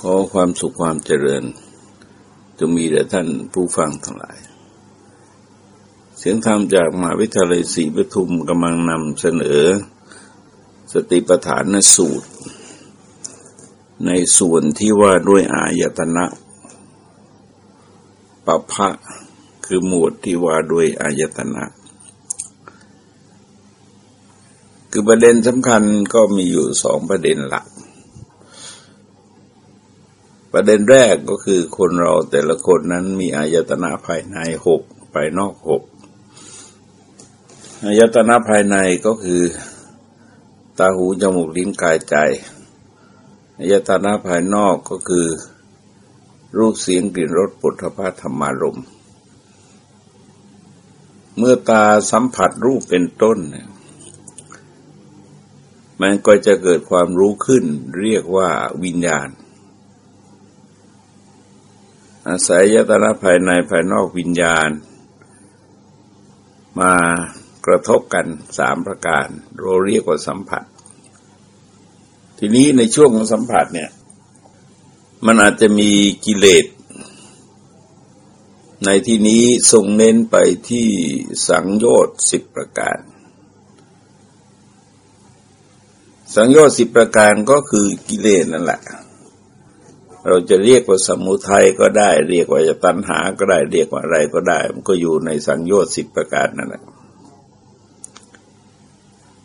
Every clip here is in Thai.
ขอความสุขความเจริญจะมีแด่ท่านผู้ฟังทั้งหลาย เสียงธรรมจากมหาวิทยาลัยศรีปทุมกำลังนำเสนอ สติปัฏฐานสูตร ในส่วนที่ว่าด้วยอายตนะปะพะคือหมวดที่ว่าด้วยอายตนะ คือประเด็นสำคัญก็มีอยู่สองประเด็นหลัก ประเด็นแรกก็คือคนเราแต่ละคนนั้นมีอายตนะภายในหกภายนอกหกอายตนะภายในก็คือ ตาหูจมูกลิ้นกายใจอายตนะภายนอกก็คือ รูปเสียงกลิ่นรสปุถะพาธรรมารมเมื่อตาสัมผัสรูปเป็นต้นเนี่ยมันก็จะเกิดความรู้ขึ้นเรียกว่าวิญญาณ อาศัยยตนะภายในภายนอกวิญญาณ มากระทบกันสามประการ เราเรียกว่าสัมผัส ทีนี้ในช่วงของสัมผัสเนี่ย มันอาจจะมีกิเลส ในที่นี้ทรงเน้นไปที่สังโยชน์สิบประการสังโยชน์สิบประการก็คือกิเลสนั่นแหละ เราจะเรียกว่าสมุทัยก็ได้ เรียกว่าจะตัณหาก็ได้ เรียกว่าอะไรก็ได้ มันก็อยู่ในสังโยชน์สิบประการนั่นแหละ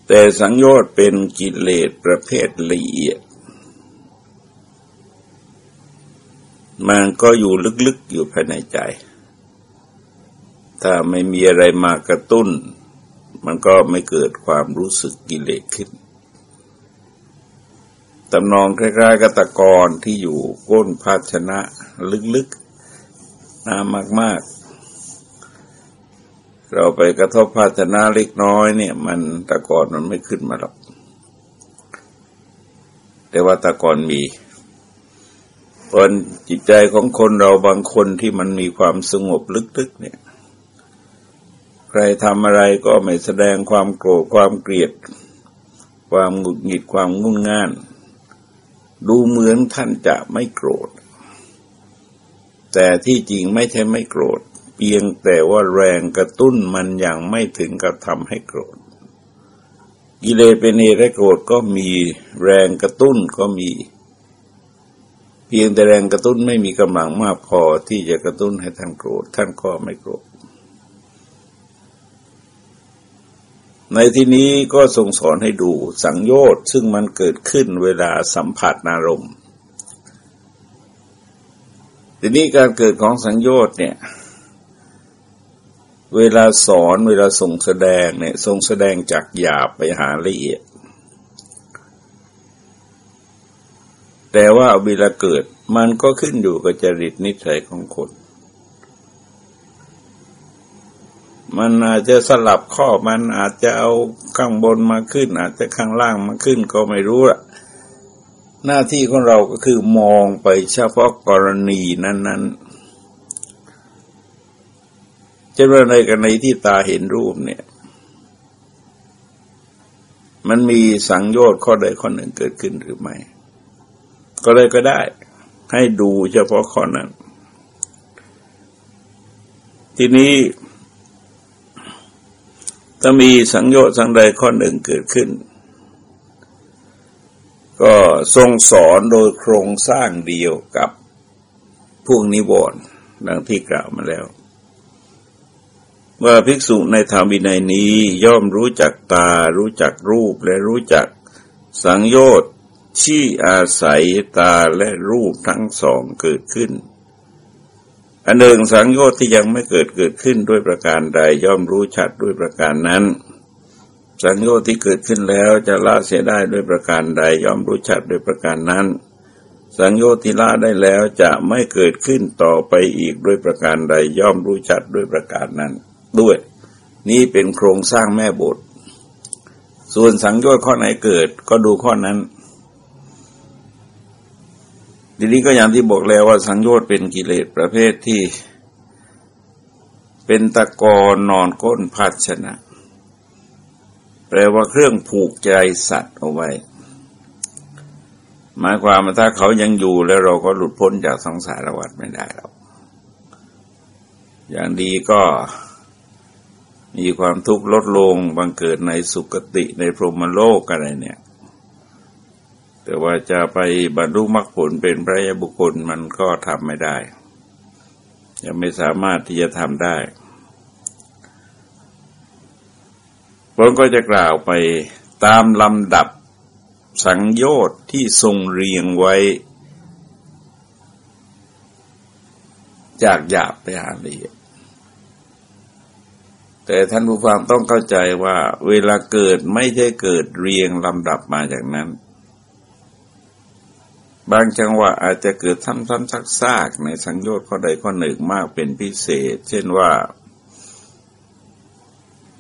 แต่สังโยชน์เป็นกิเลสประเภทละเอียด มันก็อยู่ลึกๆอยู่ภายในใจ ถ้าไม่มีอะไรมากระตุ้น มันก็ไม่เกิดความรู้สึกกิเลสขึ้น ตำนองคล้ายๆกับตะกอนที่อยู่ก้นภาชนะลึกๆน้ำมากๆ เราไปกระทบภาชนะเล็กน้อยเนี่ย มันตะกอนมันไม่ขึ้นมาหรอก แต่ว่าตะกอนมีตอนจิตใจของคนเราบางคนที่มันมีความสงบลึกๆเนี่ย ใครทำอะไรก็ไม่แสดงความโกรธความเกลียด ความหงุดหงิดความงุ่นง่าน ดูเหมือนท่านจะไม่โกรธ แต่ที่จริงไม่ใช่ไม่โกรธ เพียงแต่ว่าแรงกระตุ้นมันยังไม่ถึงกับทำให้โกรธ กิเลสเป็นเหตุให้โกรธก็มีแรงกระตุ้นก็มี เพียงแต่แรงกระตุ้นไม่มีกำลังมากพอที่จะกระตุ้นให้ท่านโกรธ ท่านก็ไม่โกรธ ในที่นี้ก็ทรงสอนให้ดูสังโยชน์ซึ่งมันเกิดขึ้นเวลาสัมผัสอารมณ์ทีนี้การเกิดของสังโยชน์เนี่ย เวลาสอนเวลาส่งแสดงเนี่ยทรงแสดงจากหยาบไปหาละเอียด แต่ว่าเวลาเกิดมันก็ขึ้นอยู่กับจริตนิสัยของคน มันอาจจะสลับข้อมันอาจจะเอาข้างบนมาขึ้น อาจจะข้างล่างมาขึ้นก็ไม่รู้ละหน้าที่ของเราก็คือมองไปเฉพาะกรณีนั้นๆเช่นว่าในกรณีที่ตาเห็นรูปเนี่ย มันมีสังโยชน์ข้อใดข้อหนึ่งเกิดขึ้นหรือไม่ ก็เลยก็ได้ ให้ดูเฉพาะข้อนั้น ทีนี้ ถ้ามีสังโยชน์สังใดข้อหนึ่งเกิดขึ้น ก็ทรงสอนโดยโครงสร้างเดียวกับพวกนิวรณ์ดังที่กล่าวมาแล้วว่าภิกษุในธรรมวินัยนี้ย่อมรู้จักตา รู้จักรูปและรู้จักสังโยชน์ที่อาศัยตาและรูปทั้งสองเกิดขึ้น อันหนึ่งสังโยชน์ที่ยังไม่เกิดเกิดขึ้นด้วยประการใดย่อมรู้ชัดด้วยประการนั้น สังโยชน์ที่เกิดขึ้นแล้วจะละเสียได้ด้วยประการใดย่อมรู้ชัดด้วยประการนั้น สังโยชน์ที่ละได้แล้วจะไม่เกิดขึ้นต่อไปอีกด้วยประการใดย่อมรู้ชัดด้วยประการนั้น ด้วย นี่เป็นโครงสร้างแม่บท ส่วนสังโยชน์ข้อไหนเกิดก็ดูข้อนั้น ทีนี้ก็อย่างที่บอกแล้วว่าสังโยชน์เป็นกิเลสประเภทที่ เป็นตะกอนนอนก้นภาชนะ แปลว่าเครื่องผูกใจสัตว์เอาไว้ หมายความว่าถ้าเขายังอยู่แล้วเราก็หลุดพ้นจากสังสารวัฏไม่ได้หรอกอย่างดีก็มีความทุกข์ลดลงบังเกิดในสุคติในพรหมโลกอะไรเนี่ย แต่ว่าจะไปบรรลุมรรคผลเป็นพระยาบุคคลมันก็ทำไม่ได้ ยังไม่สามารถที่จะทำได้ผมก็จะกล่าวไปตามลำดับสังโยชน์ที่ทรงเรียงไว้ จากหยาบไปหาละเอียดแต่ท่านผู้ฟังต้องเข้าใจว่าเวลาเกิดไม่ใช่เกิดเรียงลำดับมาจากนั้น บางจังหวะอาจจะเกิดซ้ำๆซากๆในสังโยชน์ข้อใดข้อหนึ่งมากเป็นพิเศษ เช่นว่า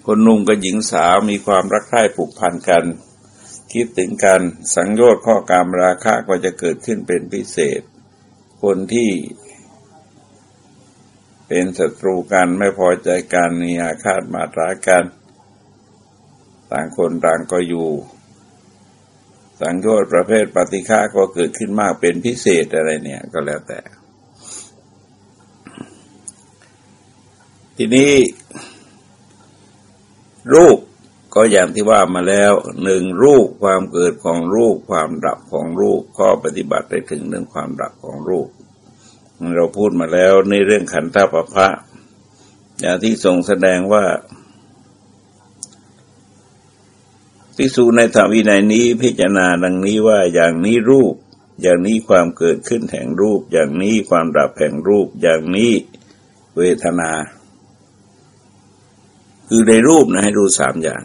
คนนุ่งกับหญิงสาวมีความรักใคร่ผูกพันกัน คิดถึงกันสังโยชน์ข้อการราคะก็จะเกิดขึ้นเป็นพิเศษ คนที่เป็นศัตรูกันไม่พอใจกันมีอาฆาตมาตรากัน ต่างคนต่างก็อยู่ สังโยชน์ประเภทปฏิฆาก็เกิดขึ้นมากเป็นพิเศษอะไรเนี่ยก็แล้วแต่ ทีนี้รูปก็อย่างที่ว่ามาแล้วหนึ่งรูปความเกิดของรูปความดับของรูปข้อปฏิบัติได้ถึงหนึ่องความดับของรูป เราพูดมาแล้วในเรื่องขันธปภะอย่างที่ทรงแสดงว่า ภิกษุในธรรมวินัยนี้พิจารณาดังนี้ว่าอย่างนี้รูป อย่างนี้ความเกิดขึ้นแห่งรูป อย่างนี้ความดับแห่งรูป อย่างนี้เวทนา คือในรูปนะให้รู้สามอย่าง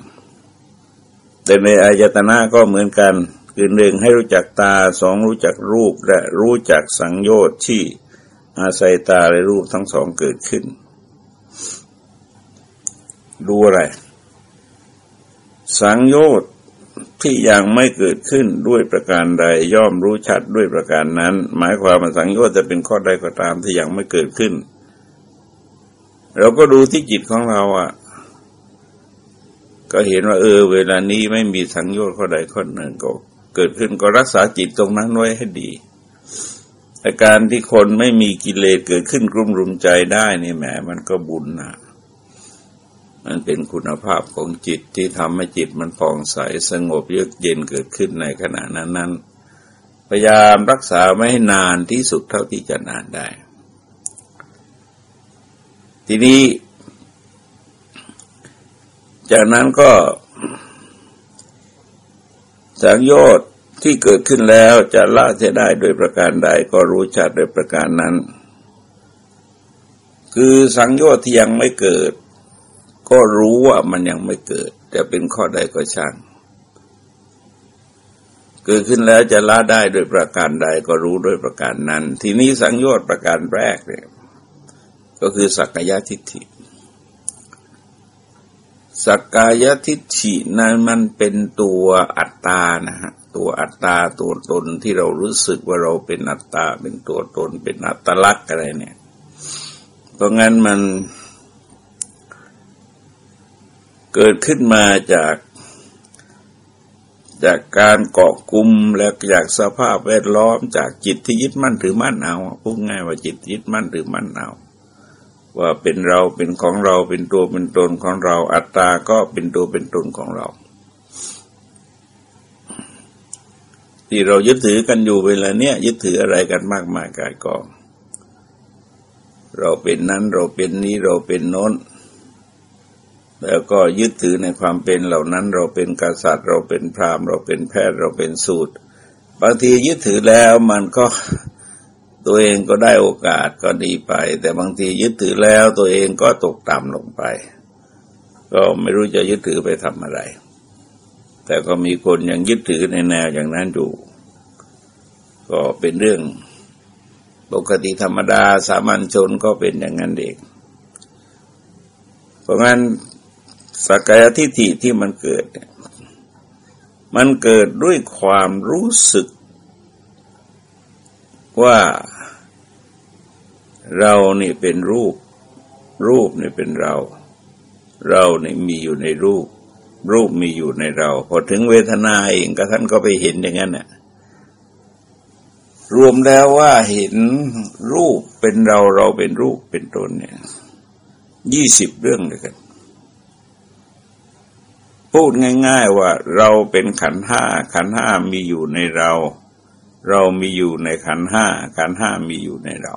แต่ในอายตนะก็เหมือนกัน คือหนึ่งให้รู้จักตาสองรู้จักรูปและรู้จักสังโยชน์ที่อาศัยตาและรูปทั้งสองเกิดขึ้น ดูอะไร สังโยชน์ที่ยังไม่เกิดขึ้นด้วยประการใดย่อมรู้ชัดด้วยประการนั้น หมายความว่าสังโยชน์จะเป็นข้อใดก็ตามที่ยังไม่เกิดขึ้น เราก็ดูที่จิตของเราอะ ก็เห็นว่าเออ เวลานี้ไม่มีสังโยชน์ข้อใดข้อหนึ่งก็เกิดขึ้นก็รักษาจิตตรงนั้นไว้ให้ดีแต่การที่คนไม่มีกิเลสเกิดขึ้นกลุ่มรุมใจได้นี่แหมมันก็บุญนะ มันเป็นคุณภาพของจิตที่ทำให้จิตมันผ่องใสสงบเยือกเย็นเกิดขึ้นในขณะนั้นนั้นพยายามรักษาไม่ให้นานที่สุดเท่าที่จะนานได้ ทีนี้ จากนั้นก็ สังโยชน์ที่เกิดขึ้นแล้วจะละเสียได้โดยประการใดก็รู้ชัดโดยประการนั้น คือสังโยชน์ที่ยังไม่เกิด ก็รู้ว่ามันยังไม่เกิด จะเป็นข้อใดก็ช่าง เกิดขึ้นแล้วจะละได้โดยประการใดก็รู้โดยประการนั้น ทีนี้สังโยชน์ประการแรกเนี่ยก็คือสักกายทิฏฐิสักกายทิฏฐินั้นมันเป็นตัวอัตตานะฮะตัวอัตตาตัวตนที่เรารู้สึกว่าเราเป็นอัตตาเป็นตัวตนเป็นอัตลักษณ์อะไรเนี่ยเพราะงั้นมัน เกิดขึ้นมาจากจากการเกาะกลุ่มและจากสภาพแวดล้อมจากจิตที่ยึดมั่นถือมั่นเอาพูดง่ายว่าจิตยึดมั่นถือมั่นเอาว่าเป็นเราเป็นของเราเป็นตัวเป็นตนของเรา อัตตาก็เป็นตัวเป็นตนของเรา ที่เรายึดถือกันอยู่เวลาเนี้ยยึดถืออะไรกันมากมายกายกอง เราเป็นนั้นเราเป็นนี้เราเป็นโน้น แล้วก็ยึดถือในความเป็นเหล่านั้น เราเป็นกษัตริย์ เราเป็นพราหมณ์เราเป็นแพทย์เราเป็นสูตรบางทียึดถือแล้วมันก็ตัวเองก็ได้โอกาสก็ดีไป แต่บางทียึดถือแล้วตัวเองก็ตกต่ำลงไป ก็ไม่รู้จะยึดถือไปทำอะไร แต่ก็มีคนยังยึดถือในแนวอย่างนั้นอยู่ ก็เป็นเรื่องปกติธรรมดาสามัญชนก็เป็นอย่างนั้นเองเพราะงั้น สักกายทิฏฐิที่มันเกิด มันเกิดด้วยความรู้สึก ว่าเรานี่เป็นรูป รูปนี่เป็นเรา เรานี่มีอยู่ในรูป รูปมีอยู่ในเรา พอถึงเวทนาเองก็ท่านก็ไปเห็นอย่างนั้นน่ะรวมแล้วว่าเห็นรูปเป็นเราเราเป็นรูปเป็นตนเนี่ยยี่สิบเรื่องเลยกัน พูดง่าย ๆว่าเราเป็นขันห้าขันห้ามีอยู่ในเรา เรามีอยู่ในขันห้าขันห้ามีอยู่ในเรา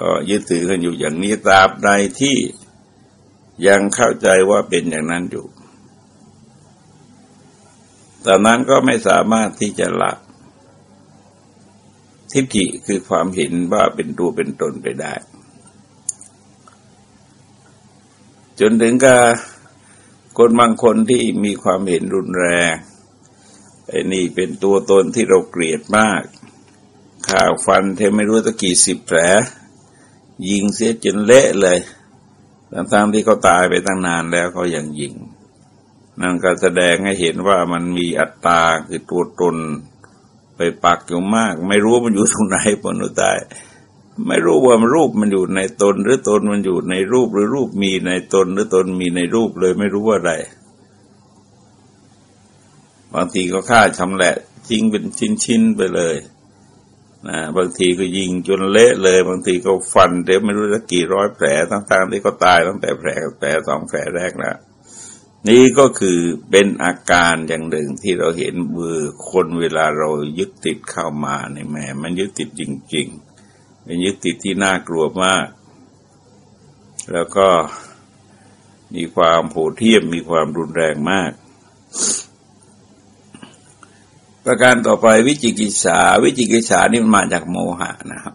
ก็ยึดถือกันอยู่อย่างนี้ตราบใดที่ยังเข้าใจว่าเป็นอย่างนั้นอยู่ตอนนั้นก็ไม่สามารถที่จะละทิฏฐิคือความเห็นว่าเป็นตัวเป็นตนไปได้ จนถึงกับคนบางคนที่มีความเห็นรุนแรงไอ้นี่เป็นตัวตนที่เราเกลียดมาก ข่าวฟันเทไม่รู้ตะกี่สิบแผล ยิงเสียจนเละเลยทั้งๆที่เขาตายไปตั้งนานแล้วเขายังยิง นั่นก็แสดงให้เห็นว่ามันมีอัตตาคือตัวตนไปปักอยู่มาก ไม่รู้มันอยู่ตรงไหนปนุตาย ไม่รู้ว่ามันรูปมันอยู่ในตน หรือตนมันอยู่ในรูปหรือรูปมีในตน หรือตนมีในรูปเลยไม่รู้ว่าอะไรบางทีก็ฆ่าชำแหละทิ้งเป็นชิ้นๆไปเลยนะบางทีก็ยิงจนเละเลย บางทีก็ฟันเดี๋ยวไม่รู้จะกี่ร้อยแผลต่างๆที่ก็ตายตั้งแต่แผลแผลสองแผลแรกแล้วนี่ก็คือเป็นอาการอย่างหนึ่งที่เราเห็นมือคนเวลาเรายึดติดเข้ามาในแม่มันยึดติดจริง ๆ เป็นยึดติดที่น่ากลัวมาก แล้วก็มีความโหดเหี้ยมมีความรุนแรงมาก ประการต่อไปวิจิกิจฉาวิจิกิจฉานี่มันมาจากโมหะนะครับ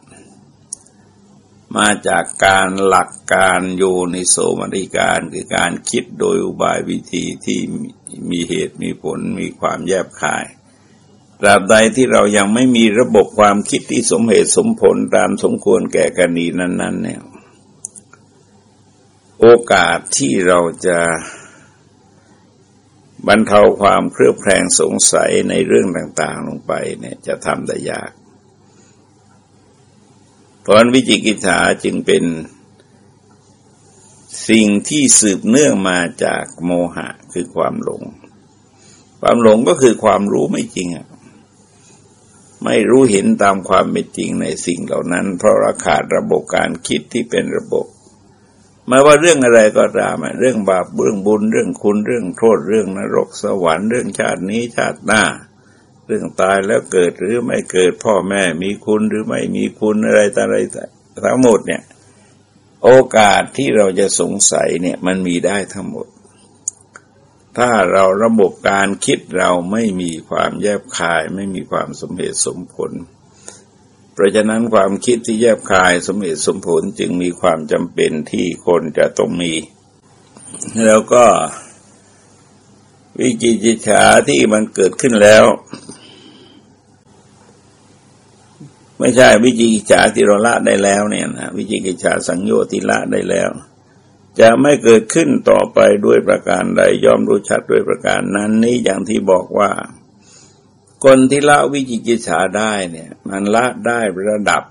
มาจากการหลักการโยนิโสมนิการคือการคิดโดยอุบายวิธีที่มีเหตุมีผลมีความแยบคาย ตราบใดที่เรายังไม่มีระบบความคิดที่สมเหตุสมผลตามสมควรแก่กรณีนั้น ๆ เนี่ย โอกาสที่เราจะบรรเทาความเครือบแคลงสงสัยในเรื่องต่าง ๆ ลงไปเนี่ยจะทำได้ยาก เพราะวิจิกิจฉาจึงเป็นสิ่งที่สืบเนื่องมาจากโมหะคือความหลง ความหลงก็คือความรู้ไม่จริงอะ ไม่รู้เห็นตามความเป็นจริงในสิ่งเหล่านั้น เพราะราขาดระบบการคิดที่เป็นระบบไม่ว่าเรื่องอะไรก็ตามเรื่องบาปเรื่องบุญเรื่องคุณเรื่องโทษเรื่องนรกสวรรค์เรื่องชาตินี้ชาติหน้า เรื่องตายแล้วเกิดหรือไม่เกิดพ่อแม่มีคุณหรือไม่มีคุณอะไรต่อะไรทั้งหมดเนี่ย โอกาสที่เราจะสงสัยเนี่ยมันมีได้ทั้งหมด ถ้าเราระบบการคิดเราไม่มีความแยบคายไม่มีความสมเหตุสมผล เพราะฉะนั้นความคิดที่แยบคายสมเหตุสมผลจึงมีความจำเป็นที่คนจะต้องมี แล้วก็วิจิจิฉาที่มันเกิดขึ้นแล้ว ไม่ใช่วิจิกิจฉาที่เราละได้แล้วเนี่ยนะวิจิกิจฉาสังโยติละได้แล้ว จะไม่เกิดขึ้นต่อไปด้วยประการใดย่อมรู้ชัดด้วยประการนั้นนี้อย่างที่บอกว่า คนที่ละวิจิกิจฉาได้เนี่ย มันละได้ระดับ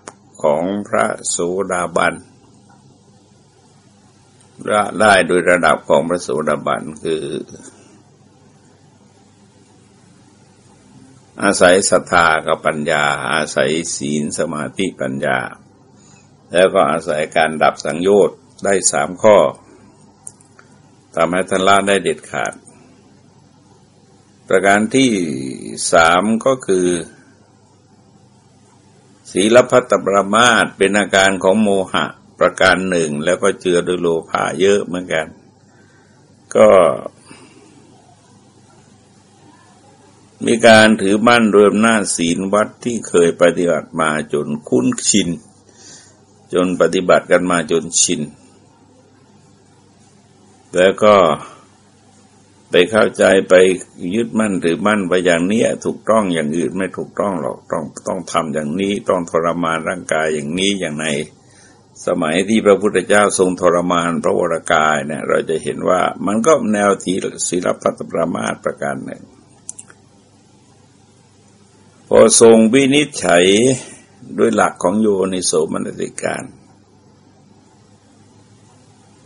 ของพระโสดาบันละได้โดยระดับของพระโสดาบันคือ อาศัยศรัทธากับปัญญา อาศัยศีลสมาธิปัญญา แล้วก็อาศัยการดับสังโยชน์ ได้สามข้อทำให้ท่านละได้เด็ดขาด ประการที่สามก็คือ ศีลพัตปรมาตเป็นอาการของโมหะประการหนึ่ง แล้วก็เจือด้วยโลภะเยอะเหมือนกัน ก็มีการถือมั่นรวมหน้าศีลวัดที่เคยปฏิบัติมาจนคุ้นชิน จนปฏิบัติกันมาจนชิน แล้วก็ไปเข้าใจไปยึดมั่นถือมั่นไปอย่างนี้ถูกต้องอย่างอื่นไม่ถูกต้องหรอกต้องต้องทำอย่างนี้ต้องทรมานร่างกายอย่างนี้อย่างในสมัยที่พระพุทธเจ้าทรงทรมานพระวรากายเนี่ยเราจะเห็นว่ามันก็แนวทีศีลปัตปรามาตประการหนึ่ง พอทรงวินิจฉัยด้วยหลักของโยนิโสมนสิการ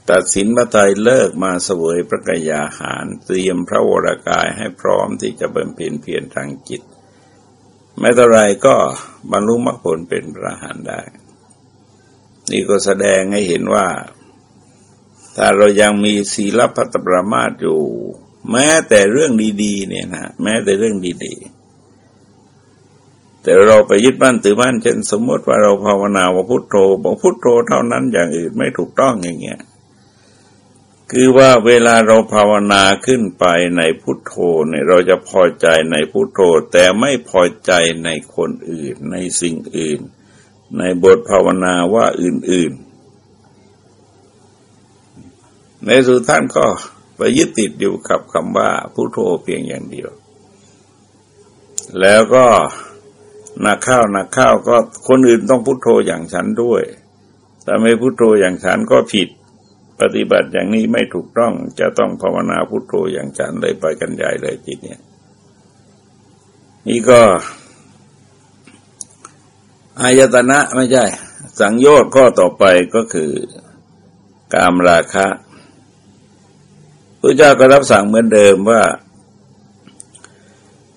ตตัดสินพระไตรเลิกมาเสวยพระกยาหาร เตรียมพระวรากายให้พร้อมที่จะบำเพ็ญเพียรทางจิต ไม่ต่อไรก็บรรลุมรรคผลเป็นพระหานได้ นี่ก็แสดงให้เห็นว่า ถ้าเรายังมีศีลพัตปรามาตอยู่ แม้แต่เรื่องดีๆเนี่ยนะแม้แต่เรื่องดีๆแต่เราไปยึดบ้านถือบ้านเช่นสมมติว่าเราภาวนาว่าพุทโธบอกพุทโธเท่านั้นอย่างอื่นไม่ถูกต้องอย่างเงี้ย คือว่าเวลาเราภาวนาขึ้นไปในพุทโธเนี่ยเราจะพอใจในพุทโธ แต่ไม่พอใจในคนอื่น ในสิ่งอื่น ในบทภาวนาว่าอื่น ๆ ในสุดท่านก็ไปยึดติดอยู่กับคำว่าพุทโธเพียงอย่างเดียว แล้วก็นักข้าวนักข้าวก็คนอื่นต้องพุทโธอย่างฉันด้วย แต่ไม่พุทโธอย่างฉันก็ผิด ปฏิบัติอย่างนี้ไม่ถูกต้องจะต้องภาวนาพุทโธอย่างฉันเลยไปกันใหญ่เลยจิตเนี่ย นี่ก็อายตนะไม่ใช่ สังโยชน์ข้อต่อไปก็คือกามราคะพระเจ้าก็รับสั่งเหมือนเดิมว่า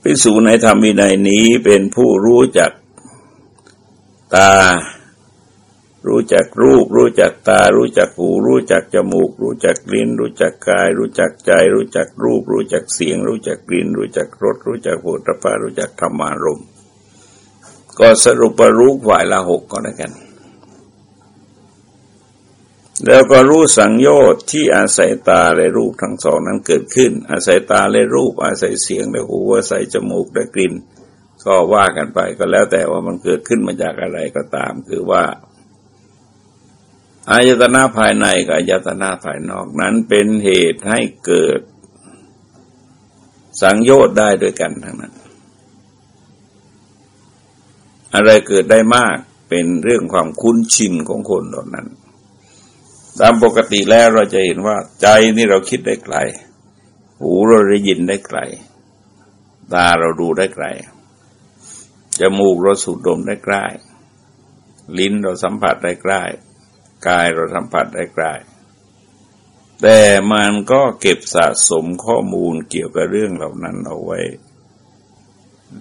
ภิกษุในธรรมวินัยนี้เป็นผู้รู้จักตา รู้จักรูป รู้จักตา รู้จักหู รู้จักจมูก รู้จักลิ้น รู้จักกาย รู้จักใจ รู้จักรูป รู้จักเสียง รู้จักกลิ่น รู้จักรส รู้จักโผฏฐะรู้จักธรรมารมก็สรุปว่ารู้ฝ่ายละหกก็แล้วกัน แล้วก็รู้สังโยชน์ที่อาศัยตาและรูปทั้งสองนั้นเกิดขึ้น อาศัยตาและรูป อาศัยเสียงและหูอาศัยจมูกและกลิ่น ก็ว่ากันไปก็แล้วแต่ว่ามันเกิดขึ้นมาจากอะไรก็ตาม คือว่า อายตนะภายในกับอายตนะภายนอกนั้นเป็นเหตุให้เกิด สังโยชน์ได้ด้วยกันทั้งนั้น อะไรเกิดได้มากเป็นเรื่องความคุ้นชินของคนเหล่านั้น ตามปกติแล้วเราจะเห็นว่าใจนี่เราคิดได้ไกล หูเราได้ยินได้ไกล ตาเราดูได้ไกล จมูกเราสูดดมได้ใกล้ ลิ้นเราสัมผัสได้ใกล้ กายเราสัมผัสได้ใกล้แต่มันก็เก็บสะสมข้อมูลเกี่ยวกับเรื่องเหล่านั้นเอาไว้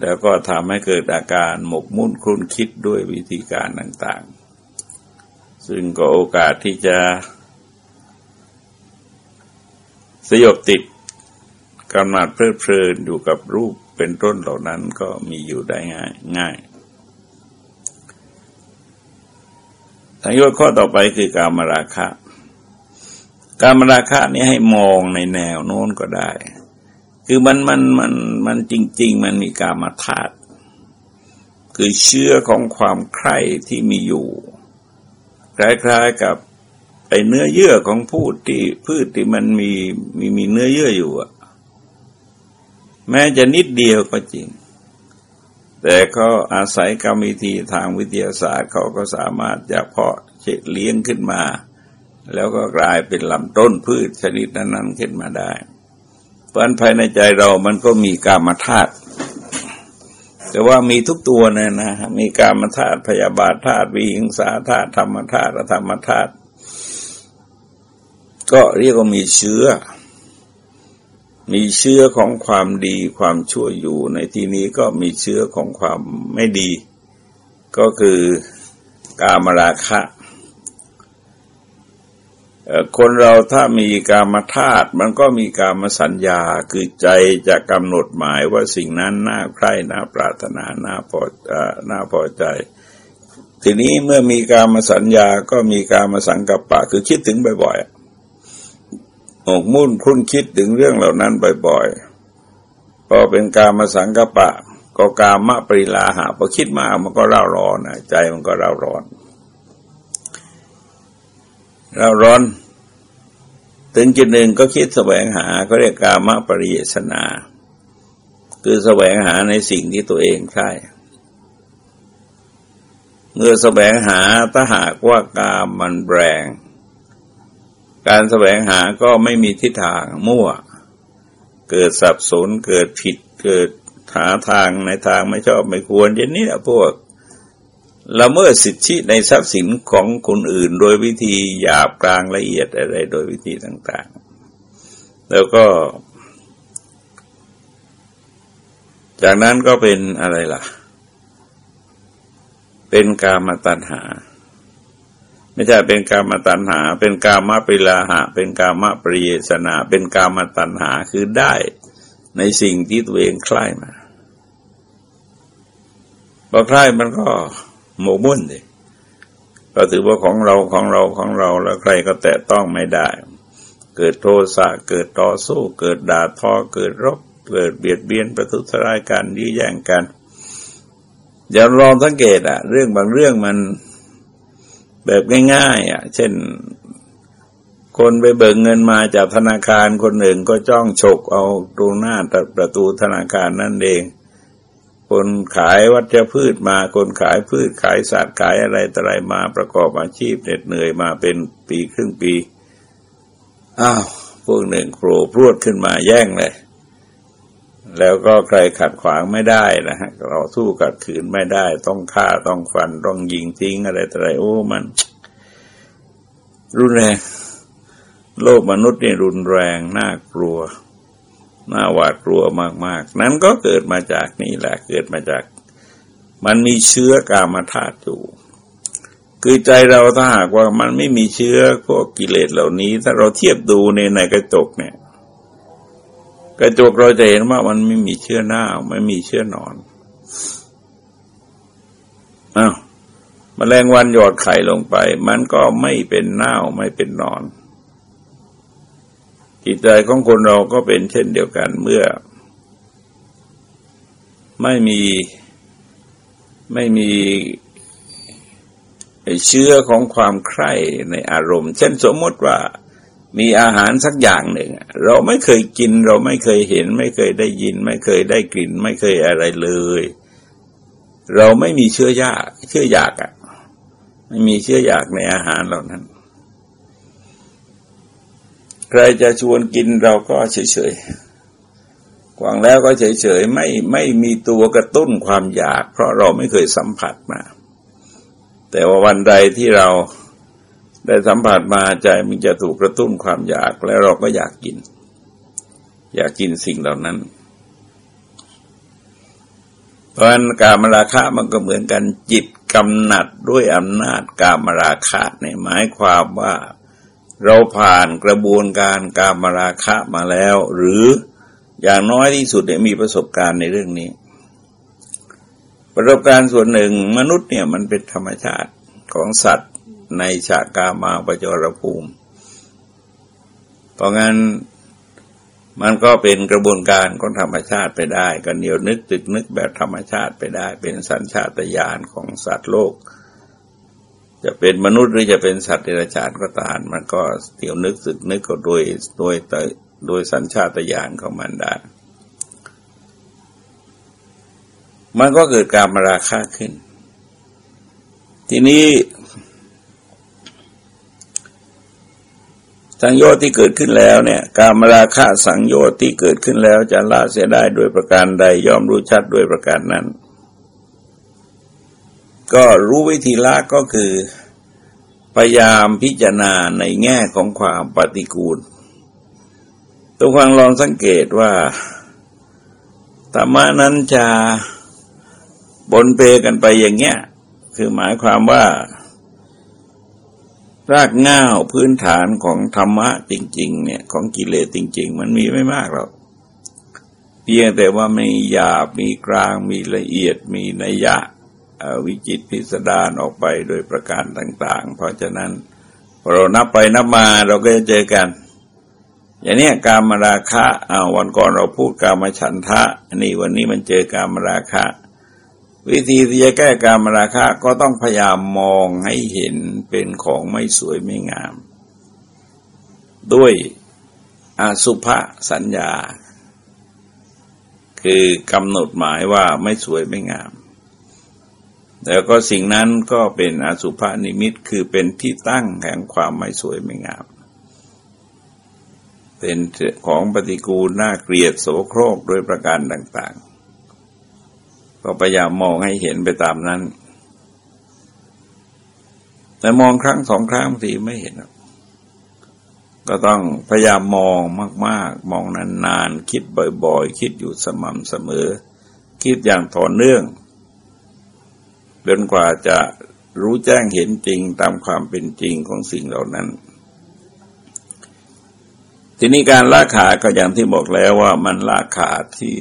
แล้วก็ทำให้เกิดอาการหมกมุ่นคลุ่นคิดด้วยวิธีการต่างๆ ซึ่งก็โอกาสที่จะ สยบติดกำหนัดเพลิดเพลินอยู่กับรูปเป็นต้นเหล่านั้นก็มีอยู่ได้ง่ายง่าย ทางยศข้อต่อไปคือการมราคะ การมราคะนี้ให้มองในแนวโน้นก็ได้ คือมันมันมันมันจริง ๆ มันมีการมาธาตุคือเชื่อของความใคร่ที่มีอยู่คล้ายๆกับไอเนื้อเยื่อของพืชที่พืชที่มันมีมีมีเนื้อเยื่ออยู่อะแม้จะนิดเดียวก็จริง แต่เขาอาศัยกรรมวิธีทางวิทยาศาสตร์เขาก็สามารถจะเพาะเลี้ยงขึ้นมา แล้วก็กลายเป็นลำต้นพืชชนิดนั้นๆขึ้นมาได้ เพราะภายในใจเรามันก็มีกรรมธาตุแต่ว่ามีทุกตัวเนี่ยนะมีการมธาตุพยาบาทธาตุวิหิงสาธาตุธรรมธาตุธรรมธาตุก็เรียกว่ามีเชื้อ มีเชื้อของความดีความชั่วอยู่ ในที่นี้ก็มีเชื้อของความไม่ดี ก็คือกามราคะคนเราถ้ามีกามธาตุมันก็มีกามสัญญาคือใจจะกำหนดหมายว่าสิ่งนั้นน่าใคร่น่าปรารถนาน่าพอน่าพอใจ ทีนี้เมื่อมีกามสัญญาก็มีกามสังกัปปะ คือคิดถึงบ่อยๆ หมกมุ่นคุ้นคิดถึงเรื่องเหล่านั้นบ่อยๆ พอเป็นกามสังกปะ ก็กามะปริลาหะพอคิดมากมันก็เร่าร้อนใจมันก็เร่าร้อนเร่าร้อน ถึงจุดหนึ่งก็คิดแสวงหาก็เรียกกามะปริยสนา คือแสวงหาในสิ่งที่ตัวเองใช่เมื่อแสวงหาถ้าหากว่ากามมันแรง การแสวงหาก็ไม่มีทิศทางมั่ว เกิดสับสนเกิดผิดเกิดหาทางในทางไม่ชอบไม่ควรอย่างนี้แหละพวกละเมิดสิทธิในทรัพย์สินของคนอื่น โดยวิธีหยาบกลางละเอียดอะไรโดยวิธีต่าง ๆ แล้วก็ จากนั้นก็เป็นอะไรล่ะ เป็นกามตัณหา ไม่ใช่เป็นกามตัณหา เป็นกามปิลาหะ เป็นกามปริเยสนา เป็นกามตัณหาคือได้ในสิ่งที่ตัวเองใคร่มาพอใคร่มันก็โมมุ่นเลยก็ถือว่าของเราของเราของเราแล้วใครก็แตะต้องไม่ได้ เกิดโทสะเกิดต่อสู้ เกิดด่าทอเกิดรบ เกิดเบียดเบียนประทุษร้ายกันยื้อแย่งกันอย่าลองสังเกตอะเรื่องบางเรื่องมัน แบบง่ายๆอะ เช่น คนไปเบิกเงินมาจากธนาคารคนหนึ่งก็จ้องฉกเอาตรงหน้าประตูธนาคารนั่นเอง คนขายวัชพืชมา คนขายพืชขายสัตว์ขายอะไรต่ออะไรมาประกอบอาชีพเหน็ดเหนื่อยมาเป็นปีครึ่งปี อ้าว พวกหนึ่งโผล่พรวดขึ้นมาแย่งเลย แล้วก็ใครขัดขวางไม่ได้นะฮะเราสู้กัดขืนไม่ได้ ต้องฆ่าต้องฟันต้องยิงทิ้งอะไรต่ออะไรโอ้มัน รุนแรงโลกมนุษย์นี่รุนแรงน่ากลัวน่าหวาดกลัวมาก ๆ นั้นก็เกิดมาจากนี่แหละ เกิดมาจาก มันมีเชื้อกามาธาตุอยู่ คือใจเราถ้าหากว่ามันไม่มีเชื้อพวกกิเลสเหล่านี้ ถ้าเราเทียบดูในในกระจกเนี่ย กระจกเราจะเห็นว่ามันไม่มีเชื้อหน้าไม่มีเชื้อนอนอ้าวมแมลงวันหยอดไข่ลงไป มันก็ไม่เป็นหน้าไม่เป็นนอน จิตใจของคนเราก็เป็นเช่นเดียวกันเมื่อ ไม่มีไม่มีเชื้อของความใคร่ในอารมณ์ เช่นสมมติว่า มีอาหารสักอย่างหนึ่ง เราไม่เคยกินเราไม่เคยเห็น ไม่เคยได้ยิน ไม่เคยได้กลิ่น ไม่เคยอะไรเลย เราไม่มีเชื้อยากเชื้ออยากอะ่ะไม่มีเชื้ออยากในอาหารเหล่านั้น ใครจะชวนกินเราก็เฉยๆกวางแล้วก็เฉยๆไม่ไม่มีตัวกระตุ้นความอยาก เพราะเราไม่เคยสัมผัสมา แต่ว่าวันใดที่เรา ได้สัมผัสมาใจมันจะถูกกระตุ้นความอยากแล้วเราก็อยากกิน อยากกินสิ่งเหล่านั้น เพราะนั้นการมราคะมันก็เหมือนกันจิตกำหนัดด้วยอำนาจการมราคะเนี่ยหมายความว่าเราผ่านกระบวนการการมราคะมาแล้ว หรืออย่างน้อยที่สุดเนี่ยมีประสบการณ์ในเรื่องนี้ ประสบการณ์ส่วนหนึ่งมนุษย์เนี่ยมันเป็นธรรมชาติของสัตว์ ในฉากามาปจรภูมิ เพราะงั้นมันก็เป็นกระบวนการของธรรมชาติไปได้ ก็เหนียวนึกตึกนึกแบบธรรมชาติไปได้ เป็นสัญชาตญาณของสัตว์โลก จะเป็นมนุษย์หรือจะเป็นสัตว์เดรัจฉานก็ตามมันก็เตียวนึกสึกนึกก็โดยโดยโดยสัญชาตญาณของมันได้มันก็เกิดการมาราคาขึ้น ทีนี้ สังโยชน์ที่เกิดขึ้นแล้วเนี่ยการมาราคะสังโยชน์ที่เกิดขึ้นแล้วจะละเสียได้ด้วยประการใดยอมรู้ชัดด้วยประการนั้น ก็รู้วิธีละก็คือพยายามพิจารณาในแง่ของความปฏิกูล ตัวฟังลองสังเกตว่าธรรมานั้นจะบนเปกันไปอย่างเงี้ยคือหมายความว่า รากง่าวพื้นฐานของธรรมะจริง ๆ เนี่ย ของกิเลสจริง ๆ มันมีไม่มากหรอกเพียงแต่ว่ามีหยาบมีกลางมีละเอียดมีนัยยะวิจิตพิสดารออกไปโดยประการต่าง ๆ เพราะฉะนั้นพอเรานับไปนับมาเราก็จะเจอกัน อย่างนี้การมราคะอาวันก่อนเราพูดการมาฉันทะอันนี้วันนี้มันเจอการมราคะ วิธีที่จะแก้การมาราคะก็ต้องพยายามมองให้เห็นเป็นของไม่สวยไม่งาม ด้วยอาสุภสัญญา คือกำหนดหมายว่าไม่สวยไม่งาม แล้วก็สิ่งนั้นก็เป็นอสุภานิมิตคือเป็นที่ตั้งแห่งความไม่สวยไม่งาม เป็นของปฏิกูลน่าเกลียดโสโครกด้วยประการต่าง ก็พยายามมองให้เห็นไปตามนั้น แต่มองครั้งสองครั้งทีไม่เห็น ก็ต้องพยายามมองมาก ๆ มองนานๆ คิดบ่อย ๆ คิดอยู่สม่ำเสมอ คิดอย่างต่อเนื่องจนกว่าจะรู้แจ้งเห็นจริงตามความเป็นจริงของสิ่งเหล่านั้น ทีนี้การละขาก็อย่างที่บอกแล้วว่ามันละขาที่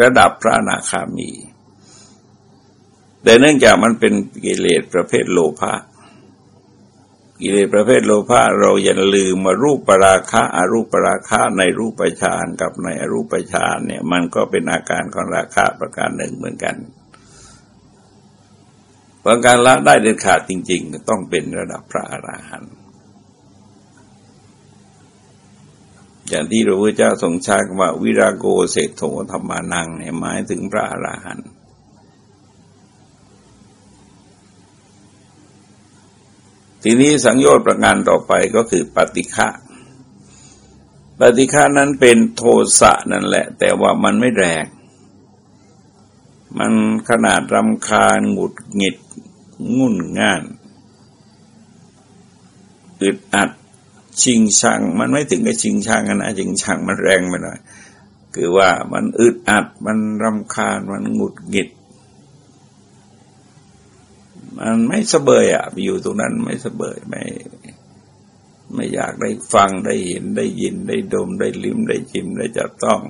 ระดับพระนาคามี แต่เนื่องจากมันเป็นกิเลสประเภทโลภะกิเลสประเภทโลภะเราอย่าลืมมารูปปราคะอารูปปราคะในรูปฌานกับในอรูปฌานเนี่ยมันก็เป็นอาการของราคะประการหนึ่งเหมือนกันเพราะการละได้เด็ดขาดจริง ๆ ต้องเป็นระดับพระอราหันต์อย่างที่พระพุทธเจ้าทรงใช้คำว่าวิราโกเศธโธธรรมานังเนี่ยหมายถึงพระอราหันต์ ทีนี้สังโยชน์ประการต่อไปก็คือปฏิฆะปฏิฆานั้นเป็นโทสะนั่นแหละ แต่ว่ามันไม่แรง มันขนาดรำคาญหงุดหงิด งุ่นง่านอึดอัดชิงชัง มันไม่ถึงกับชิงชังนะชิงชังมันแรงไปหน่อยคือว่ามันอึดอัดมันรำคาญมันหงุดหงิด มันไม่สเบยอะอยู่ตรงนั้นไม่สเบยไม่ไม่อยากได้ฟังได้เห็นได้ยินได้ดมได้ลิ้มได้ชิมได้จับต้อง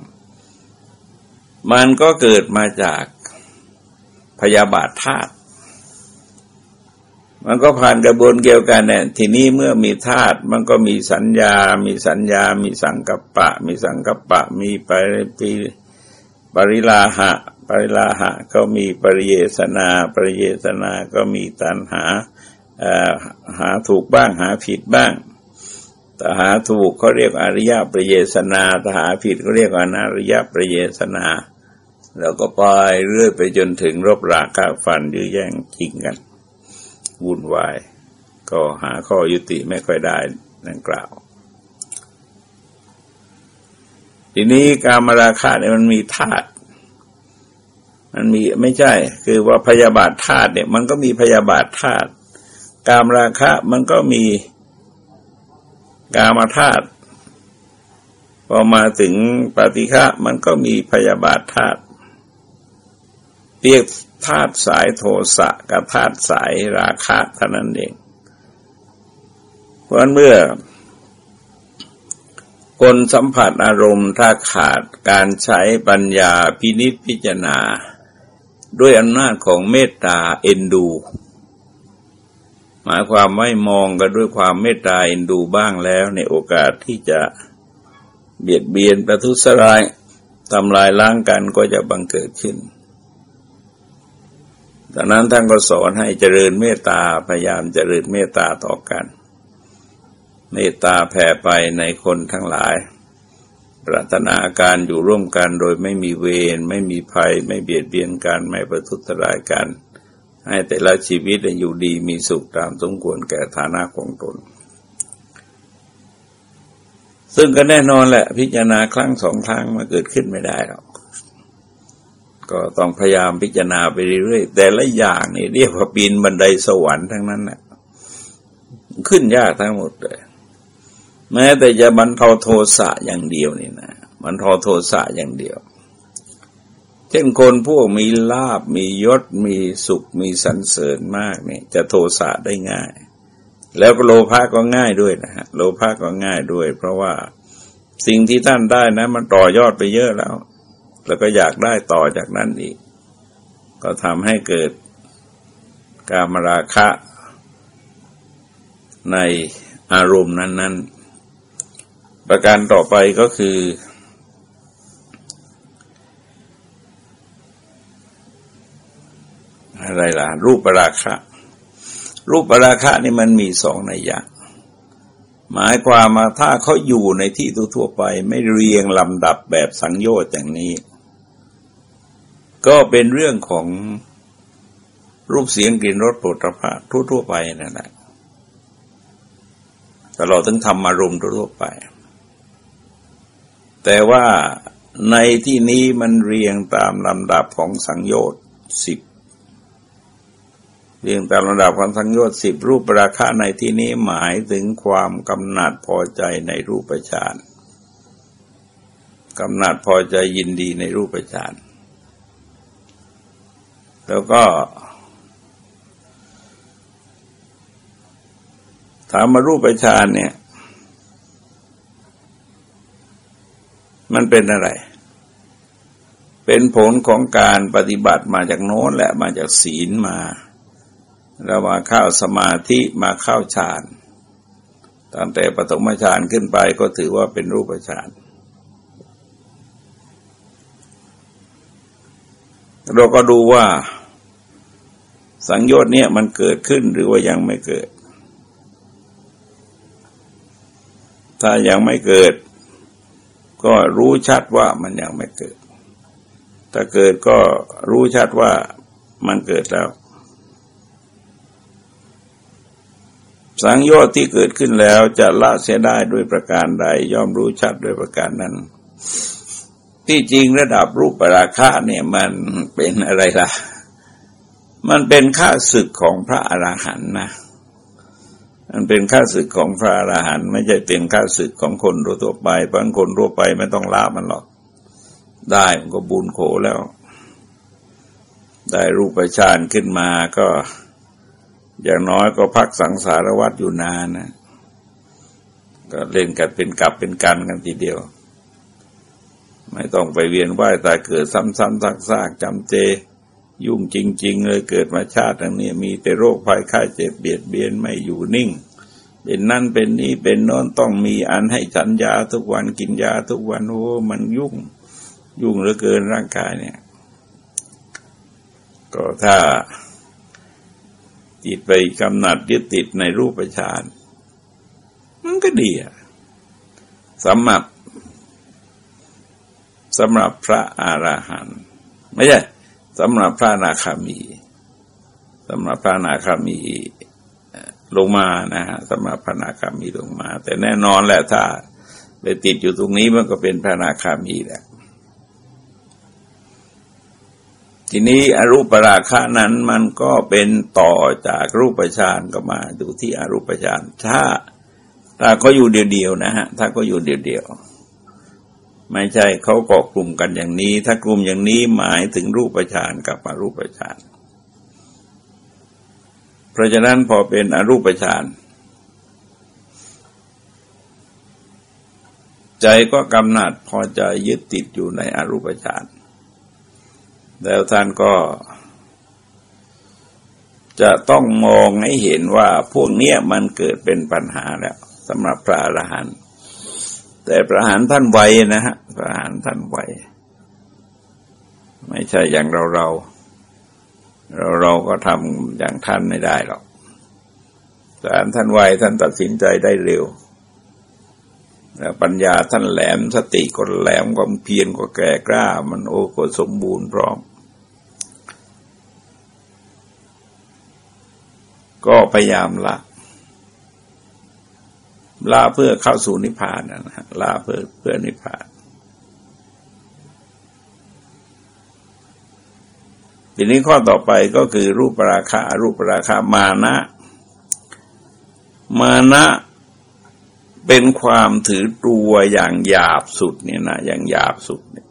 มันก็เกิดมาจากพยาบาทธาตุมันก็ผ่านกระบวนเกี่ยวกันเนี่ยทีนี้เมื่อมีธาตุมันก็มีสัญญา มีสัญญา มีสังกัปปะ มีสังกัปปะ มีปริปริลาหะ ปริลาหะก็มีปริเยสนา ปริเยสนาก็มีตัณหาหาถูกบ้างหาผิดบ้างถ้าหาถูกเขาเรียกอริยปริเยสนาถ้าหาผิดก็เรียกอนาริยปริเยสนา แล้วก็ไปเรื่อยไปจนถึงรบราคาฟันยื้อแย่งจริงกันวุ่นวาย ก็หาข้อยุติไม่ค่อยได้นั่นกล่าว ทีนี้การมาราคาเนี่ยมันมีธาตุ มันมีไม่ใช่ คือว่าพยาบาทธาตุเนี่ย มันก็มีพยาบาทธาตุกามราคะมันก็มีกามาธาตุพอมาถึงปฏิฆะมันก็มีพยาบาทธาตุเรียกธาตุสายโทสะกับธาตุสายราคะเท่านั้นเองเพราะเมื่อ คนสัมผัสอารมณ์ถ้าขาดการใช้ปัญญาพินิจพิจารณา ด้วยอำนาจของเมตตาเอ็นดู หมายความไม่มองกันด้วยความเมตตาเอ็นดูบ้างแล้ว ในโอกาสที่จะเบียดเบียนประทุษร้ายทำลายล้างกันก็จะบังเกิดขึ้นดังนั้นท่านก็สอนให้เจริญเมตตาพยายามเจริญเมตตาต่อกัน เมตตาแผ่ไปในคนทั้งหลาย ปรารถนาการอยู่ร่วมกันโดยไม่มีเวรไม่มีภัย ไม่เบียดเบียนกัน ไม่ประทุษร้ายกัน ให้แต่ละชีวิตอยู่ดีมีสุขตามสมควรแก่ฐานะของตน ซึ่งก็แน่นอนแหละ พิจารณาครั้งสองครั้งมาเกิดขึ้นไม่ได้หรอกก็ต้องพยายามพิจารณาไปเรื่อยๆแต่ละอย่างนี่เรียกว่าปีนบันไดสวรรค์ทั้งนั้นแหละขึ้นยากทั้งหมดเลย แม้แต่จะบรรเทาโทสะอย่างเดียวนี่นะบรรเทาโทสะอย่างเดียว เช่นคนพวกมีลาบมียศมีสุขมีสรรเสริญมากเนี่ย จะโทสะได้ง่าย แล้วก็โลภะก็ง่ายด้วยนะฮะโลภะก็ง่ายด้วย เพราะว่าสิ่งที่ท่านได้นะมันต่อยอดไปเยอะแล้ว แล้วก็อยากได้ต่อจากนั้นอีก ก็ทำให้เกิดการมราคะในอารมณ์นั้น ๆ ประการต่อไปก็คือ อะไรล่ะ รูปปราคะ รูปปราคะนี่มันมีสองในอย่างหมายความมาถ้าเขาอยู่ในที่ทั่วไป ไม่เรียงลำดับแบบสังโยชน์อย่างนี้ ก็เป็นเรื่องของรูปเสียงกลิ่นรสโผฏฐะทั่วๆไปนั่นแหละแต่เราต้องทำอารมณ์ทั่วไป แต่ว่าในที่นี้มันเรียงตามลำดับของสังโยชน์สิบเรียงตามระดับความสังโยชน์สิบรูปราคาในที่นี้หมายถึงความกำหนัดพอใจในรูปฌานกำหนัดพอใจยินดีในรูปฌานแล้วก็ ถามมารูปฌานเนี่ย มันเป็นอะไร เป็นผลของการปฏิบัติมาจากโน้นแหละมาจากศีลมาเรามาเข้าสมาธิมาเข้าฌานตั้งแต่ปฐมฌานขึ้นไปก็ถือว่าเป็นรูปฌานเราก็ดูว่า สังโยชน์เนี่ยมันเกิดขึ้นหรือว่ายังไม่เกิด ถ้ายังไม่เกิด ก็รู้ชัดว่ามันยังไม่เกิด ถ้าเกิดก็รู้ชัดว่ามันเกิดแล้ว สังโยชน์ที่เกิดขึ้นแล้วจะละเสียได้ด้วยประการใด ย่อมรู้ชัดด้วยประการนั้น ที่จริงระดับรูปราคะเนี่ยมันเป็นอะไรล่ะ มันเป็นข้าศึกของพระอรหันต์นะ มันเป็นข้าศึกของพระอราหันต์ไม่ใช่เป็นข้าศึกของคนทั่วไปบางคนทั่วไปไม่ต้องละมันหรอก ได้มันก็บุญโขแล้ว ได้รูปฌานขึ้นมาก็ อย่างน้อยก็พักสังสารวัตรอยู่นานนะก็เล่นกันเป็นกลับเป็นกันกันทีเดียว ไม่ต้องไปเวียนว่ายตายเกิดซ้ำๆซากๆจำเจ ยุ่งจริง ๆ เลยเกิดมาชาติอย่างนี้มีแต่โรคภัยไข้เจ็บเบียดเบียนไม่อยู่นิ่ง เป็นนั่นเป็นนี่เป็นน้นต้องมีอันให้ฉันยาทุกวันกินยาทุกวันโอ้มันยุ่ง ยุ่งเหลือเกินร่างกายเนี่ย ก็ถ้าจิตไปกำหนัดยึดติดในรูปฌานมันก็ดีอะสำหรับสำหรับพระอราหันต์ไม่ใช่ สำหรับพระนาคามีสำหรับพระนาคามีลงมานะฮะสำหรับพระนาคามีลงมา แต่แน่นอนแหละถ้าไปติดอยู่ตรงนี้มันก็เป็นพระนาคามีแหละทีนี้อรูปราคะนั้นมันก็เป็นต่อจากรูปฌานก็มาดูที่อรูปฌานถ้าถ้าเขาอยู่เดียวๆนะฮะถ้าก็อยู่เดียวๆ ไม่ใช่เขาเกาะกลุ่มกันอย่างนี้ ถ้ากลุ่มอย่างนี้หมายถึงรูปฌานกับอรูปฌานเพราะฉะนั้นพอเป็นอรูปฌานใจก็กำหนัดพอใจยึดติดอยู่ในอรูปฌานแล้วท่านก็ จะต้องมองให้เห็นว่าพวกเนี้ยมันเกิดเป็นปัญหาแล้วสำหรับพระอรหันต์ แต่พระหันท่านไวนะฮะพระหันท่านไวไม่ใช่อย่างเราเรา เราเราก็ทำอย่างท่านไม่ได้หรอกแต่ท่านไวท่านตัดสินใจได้เร็วปัญญาท่านแหลมสติก็แหลมความเพียรก็แก่กล้า มันโอ้ก็สมบูรณ์พร้อม ก็พยายามละ ลาเพื่อเข้าสู่นิพพานนะฮะลาเพื่อเพื่อนิพพานทีนี้ข้อต่อไปก็คือรูปราคารูปราคามานะ มานะเป็นความถือตัวอย่างหยาบสุดเนี่ยนะอย่างหยาบสุดเนี่ย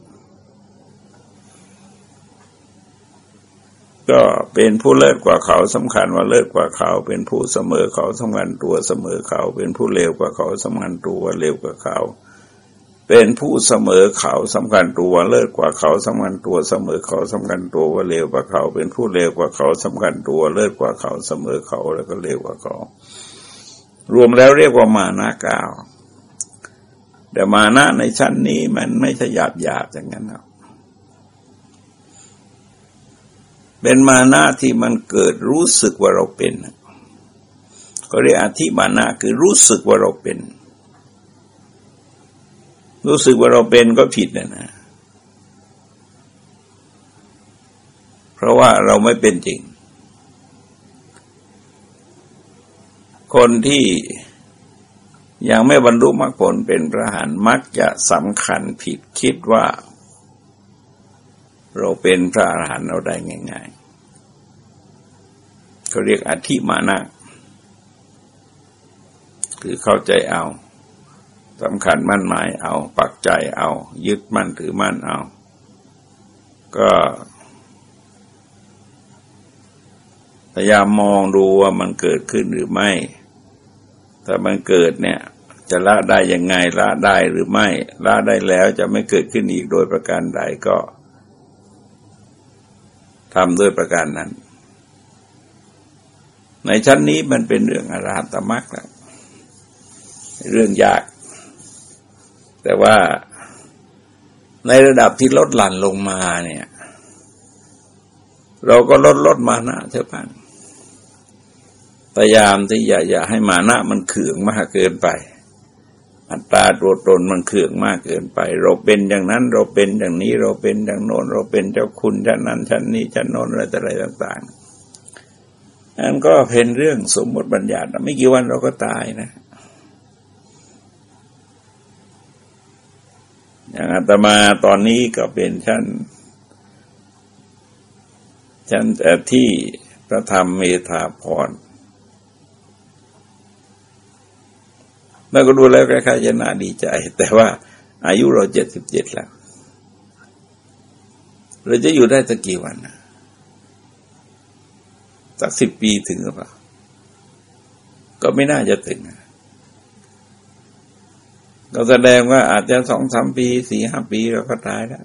ก็เป็นผู้เลิศกว่าเขาสำคัญว่าเลิศกว่าเขา เป็นผู้เสมอเขาสำคัญตัวเสมอเขา เป็นผู้เลวกว่าเขาสำคัญตัวเลวกว่าเขา เป็นผู้เสมอเขาสำคัญตัวเลิศกว่าเขาสำคัญตัวเสมอเขาสำคัญตัวว่าเลวกว่าเขา เป็นผู้เลวกว่าเขาสำคัญตัวเลิศกว่าเขาเสมอเขาแล้วก็เลวกว่าเขา รวมแล้วเรียกว่ามานะกาวแต่มานะในชั้นนี้มันไม่ใช่หยาบหยาบอย่างนั้นหรอก เป็นมานะที่มันเกิดรู้สึกว่าเราเป็นก็เรียกอธิมานะคือรู้สึกว่าเราเป็น รู้สึกว่าเราเป็นก็ผิดนะนะ เพราะว่าเราไม่เป็นจริง คนที่ยังไม่บรรลุมรรคผลเป็นพระหันมักจะสำคัญผิดคิดว่า เราเป็นพระอรหันต์เราได้ง่ายเขาเรียกอธิมานะ คือเข้าใจเอาสำคัญมั่นหมายเอาปักใจเอา ยึดมั่นถือมั่นเอา ก็พยายามมองดูว่ามันเกิดขึ้นหรือไม่ ถ้ามันเกิดเนี่ย จะละได้ยังไงละได้หรือไม่ ละได้แล้วจะไม่เกิดขึ้นอีกโดยประการใดก็ ทำด้วยประการนั้น ในชั้นนี้มันเป็นเรื่องอรหัตมรรคแล้วเรื่องยาก แต่ว่าในระดับที่ลดหลั่นลงมาเนี่ย เราก็ลดลดมานะเท่ากันพยายามที่อย่าอย่าให้มานะมันเขื่องมากเกินไป อัตตาตัวตนมันเขื่องมากเกินไป เราเป็นอย่างนั้นเราเป็นอย่างนี้เราเป็นอย่างโน้นเราเป็นเจ้าคุณชั้นนั้นชั้นนี้ชั้นโน้นอะไรอะไรต่างๆนั่นก็เป็นเรื่องสมมติบัญญัติไม่กี่วันเราก็ตายนะอย่างอาตมาตอนนี้ก็เป็นชั้นชั้นที่พระธรรมเมธาพร แล้วก็ดูแล้วคล้ายๆจะน่าดีใจ แต่ว่าอายุเราเจ็ดสิบเจ็ดแล้ว เราจะอยู่ได้สักกี่วันสักสิบปีถึงหรือเปล่า ก็ไม่น่าจะถึงก็แสดงว่าอาจจะสองสามปีสี่ห้าปีเราก็ตายแล้ว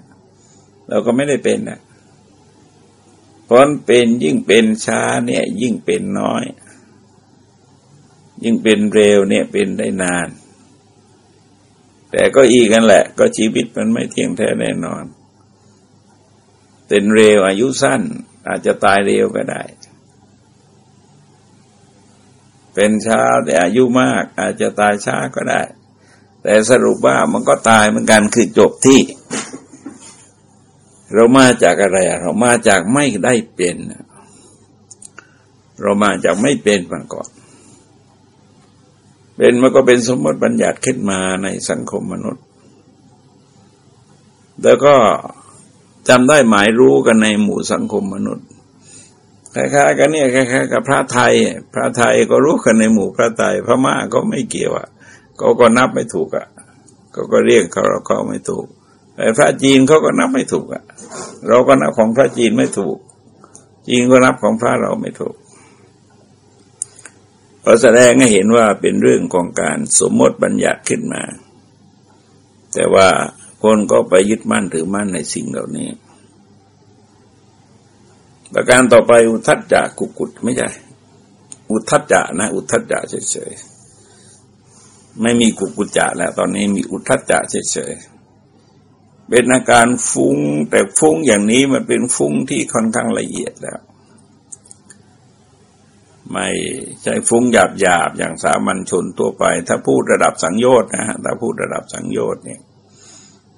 เราก็ไม่ได้เป็นนะเพราะเป็นยิ่งเป็นช้าเนี่ย ยิ่งเป็นน้อย ยิ่งเป็นเร็วเนี่ยเป็นได้นาน แต่ก็อีกกันแหละ ก็ชีวิตมันไม่เที่ยงแท้แน่นอน เป็นเร็วอายุสั้น อาจจะตายเร็วก็ได้ เป็นช้าแต่อายุมาก อาจจะตายช้าก็ได้ แต่สรุปว่ามันก็ตายเหมือนกันคือจบที่ เรามาจากอะไรเรามาจากไม่ได้เป็น เรามาจากไม่เป็นมาก่อน เป็นมันก็เป็นสมมติบัญญัติขึ้นมาในสังคมมนุษย์ แล้วก็จำได้หมายรู้กันในหมู่สังคมมนุษย์คล้ายๆกันเนี่ยคล้ายๆกับพระไทย พระไทยก็รู้กันในหมู่พระไทยพม่าก็ไม่เกี่ยวอะเขาก็นับไม่ถูกอะเขาก็เรียกเขาเราเขาไม่ถูกแต่พระจีนเขาก็นับไม่ถูกอะ เราก็นับของพระจีนไม่ถูกจีนก็นับของพระเราไม่ถูก ก็แสดงให้เห็นว่าเป็นเรื่องของการสมมติบัญญัติขึ้นมา แต่ว่าคนก็ไปยึดมั่นถือมั่นในสิ่งเหล่านี้ ประการต่อไปอุทัจจะกุกุดไม่ใช่อุทัจจะนะ อุทัจจะเฉยๆไม่มีกุกุจจะแล้วตอนนี้มีอุทัจจะเฉยๆเป็นอาการฟุ้งแต่ฟุ้งอย่างนี้มันเป็นฟุ้งที่ค่อนข้างละเอียดแล้ว ไม่ใช่ฟุ้งหยาบหยาบอย่างสามัญชนทั่วไป ถ้าพูดระดับสังโยชน์นะฮะถ้าพูดระดับสังโยชน์เนี่ย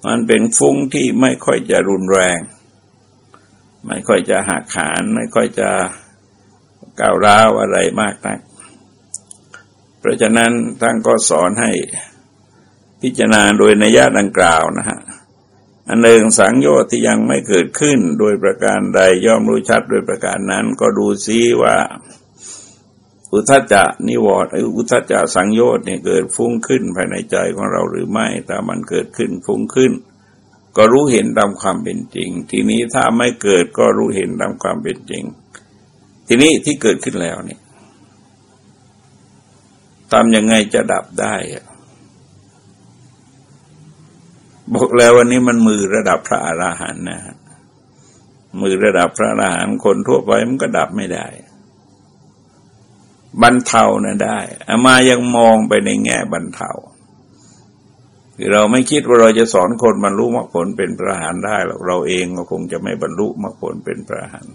มันเป็นฟุ้งที่ไม่ค่อยจะรุนแรง ไม่ค่อยจะหักขาน ไม่ค่อยจะก้าวร้าวอะไรมากนัก เพราะฉะนั้นท่านก็สอนให้พิจารณาโดยนัยยะดังกล่าวนะฮะอันหนึ่งสังโยชน์ที่ยังไม่เกิดขึ้นโดยประการใดย่อมรู้ชัดโดยประการนั้นก็ดูซิว่า อุทจจะนิวรณ์อุทจจะสังโยชน์เนี่ยเกิดฟุ้งขึ้นภายในใจของเราหรือไม่แต่มันเกิดขึ้นฟุ้งขึ้น ก็รู้เห็นตามความเป็นจริง ทีนี้ถ้าไม่เกิดก็รู้เห็นตามความเป็นจริง ทีนี้ที่เกิดขึ้นแล้วเนี่ยทำยังไงจะดับได้บอกแล้ววันนี้มันมือระดับพระอราหันต์นะมือระดับพระอราหันต์คนทั่วไปมันก็ดับไม่ได้ บรรเทานะได้อามายังมองไปในแง่บรรเทาคือเราไม่คิดว่าเราจะสอนคนบรรลุมรรคผลเป็นพระหานได้หรอกเราเองก็คงจะไม่บรรลุมรรคผลเป็นพระหาน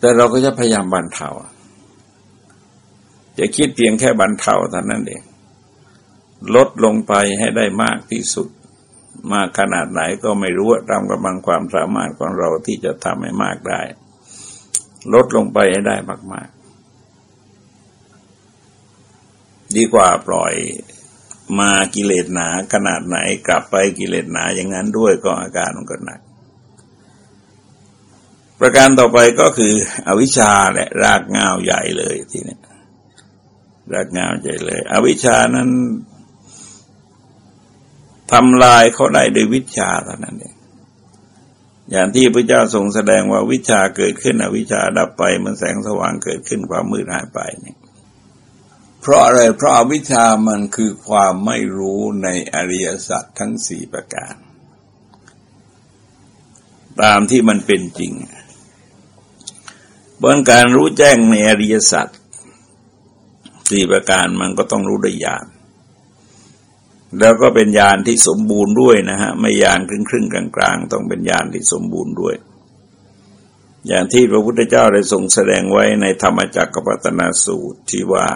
แต่เราก็จะพยายามบรรเทาจะคิดเพียงแค่บรรเทาเท่านั้นเองลดลงไปให้ได้มากที่สุด มากขนาดไหนก็ไม่รู้ตามกำลังความสามารถของเราที่จะทำให้มากได้ ลดลงไปให้ได้มาก ๆ ดีกว่าปล่อยมากิเลสหนาขนาดไหนกลับไปกิเลสหนาอย่างนั้นด้วยก็อาการมันก็หนัก ประการต่อไปก็คืออวิชชาแหละรากงาวใหญ่เลยทีนี้รากงาวใหญ่เลย อวิชชานั้นทำลายเขาได้ด้วยวิชาเท่านั้นเองอย่างที่พระเจ้าทรงแสดงว่าวิชาเกิดขึ้นอวิชาดับไป มันแสงสว่างเกิดขึ้นความมืดหายไปเนี่ย เพราะอะไรเพราะอวิชามันคือความไม่รู้ในอริยสัจทั้งสี่ประการ ตามที่มันเป็นจริงบนการรู้แจ้งในอริยสัจสี่ประการมันก็ต้องรู้ด้วยญาณแล้วก็เป็นญาณที่สมบูรณ์ด้วยนะฮะ ไม่ญาณครึ่งครึ่งกลางกลางต้องเป็นญาณที่สมบูรณ์ด้วย อย่างที่พระพุทธเจ้าได้ทรงแสดงไว้ในธรรมจักรปัตนาสูตรที่ว่า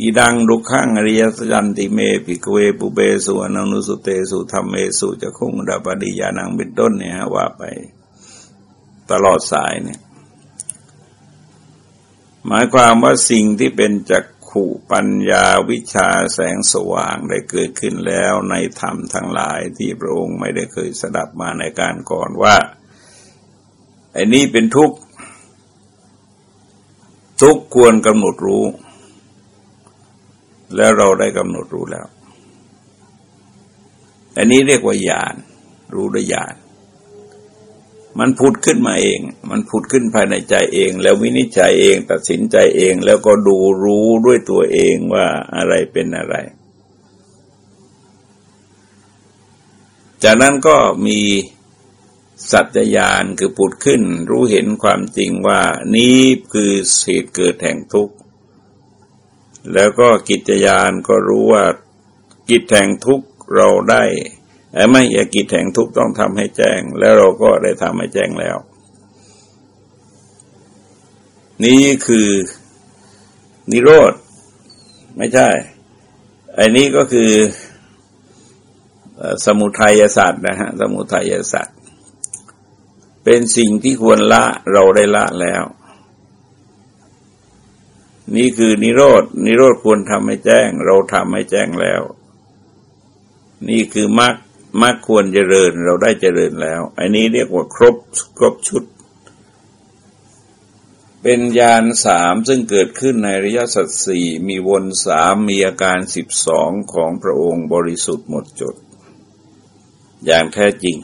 อีดังดุขังอริยสันติเมปิกเวปุเบสุอนุสุเตสุธรรมเมสุจะคงดาปดิยานังเป็นต้นเนี่ยว่าไปตลอดสายเนี่ย หมายความว่าสิ่งที่เป็นจักขุปัญญาวิชาแสงสว่างได้เกิดขึ้นแล้วในธรรมทั้งหลายที่พระองค์ไม่ได้เคยสดับมาในการก่อนว่าไอ้นี้เป็นทุกข์ทุกควรกำหนดรู้ แล้วเราได้กำหนดรู้แล้ว อันนี้เรียกว่าญาณรู้ด้วยญาณมันผุดขึ้นมาเอง มันผุดขึ้นภายในใจเอง แล้ววินิจฉัยเอง ตัดสินใจเอง แล้วก็ดูรู้ด้วยตัวเองว่าอะไรเป็นอะไร จากนั้นก็มีสัจญาณคือผุดขึ้น รู้เห็นความจริงว่านี้คือเหตุเกิดแห่งทุกข์ แล้วก็กิจญาณก็รู้ว่ากิจแห่งทุกข์เราได้แต่ไม่อยากกิจแห่งทุกต้องทำให้แจ้ง แล้วเราก็ได้ทำให้แจ้งแล้ว นี่คือนิโรธไม่ใช่ไอ้นี้ก็คือสมุทัยศาสตร์นะฮะสมุทัยศาสตร์เป็นสิ่งที่ควรละเราได้ละแล้ว นี่คือนิโรธนิโรธควรทำให้แจ้ง เราทำให้แจ้งแล้ว นี่คือมรรคมรรคควรเจริญเราได้เจริญแล้ว อันนี้เรียกว่าครบครบชุด เป็นญาณสามซึ่งเกิดขึ้นในระยะสัตสี่มีวนสามมีอาการสิบสองของพระองค์บริสุทธิ์หมดจด อย่างแท้จริง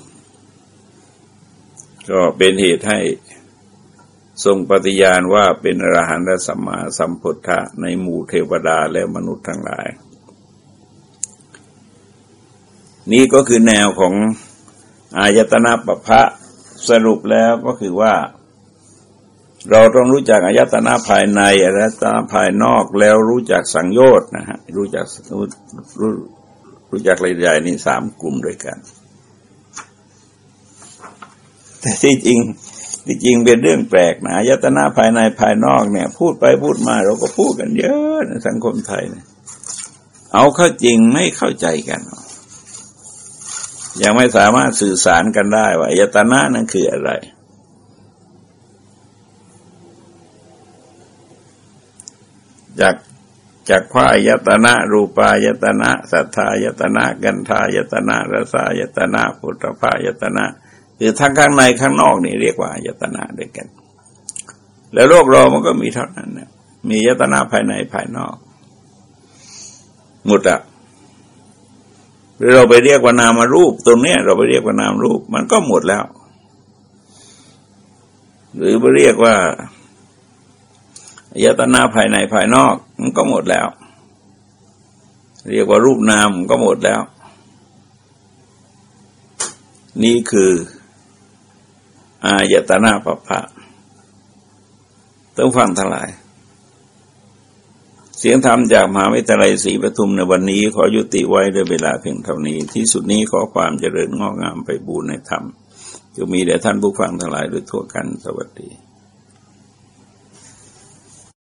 ก็เป็นเหตุให้ ทรงปฏิญาณว่าเป็นอรหันตสัมมาสัมพุทธะในหมู่เทวดาและมนุษย์ทั้งหลาย นี่ก็คือแนวของอายตนะปภะสรุปแล้วก็คือว่า เราต้องรู้จักอายตนะภายในอายตนะภายนอกแล้วรู้จักสังโยชน์นะฮะรู้จักรู้รู้รู้จักใหญ่นี่สามกลุ่มด้วยกัน แต่ที่จริง ที่จริงเป็นเรื่องแปลกนะอายตนะภายในภายนอกเนี่ย พูดไปพูดมาเราก็พูดกันเยอะในสังคมไทยเนี่ยเอาเข้าจริงไม่เข้าใจกัน ยังไม่สามารถสื่อสารกันได้ว่าอายตนะนั้นคืออะไร จากจากพระอายตนะ รูปายตนะ สัทธายตนะ กันทายตนะรสายตนะพุทธพายตนะ คือทั้งข้างในข้างนอกนี่เรียกว่าอายตนะด้วยกัน แล้วโลกเรามันก็มีเท่านั้นนมียตนาภายในภายนอก หมดอะหรือเราไปเรียกว่านามารูป ตรงเนี้ย เราไปเรียกว่านามรูป มันก็หมดแล้ว หรือไปเรียกว่ายตนาภายในภายนอก มันก็หมดแล้ว เรียกว่ารูปนามก็หมดแล้ว นี่คือ อายตนาปภะต้องฟังทั้งหลาย เสียงธรรมจากมหาวิทยาลัยศรีปทุมในวันนี้ขอยุติไว้ด้วยเวลาเพียงเท่านี้ ที่สุดนี้ขอความเจริญงอกงามไปบูรณนธรรมจะมีแด่ท่านผู้ฟังทั้งหลายโดยทั่วกันสวัสดี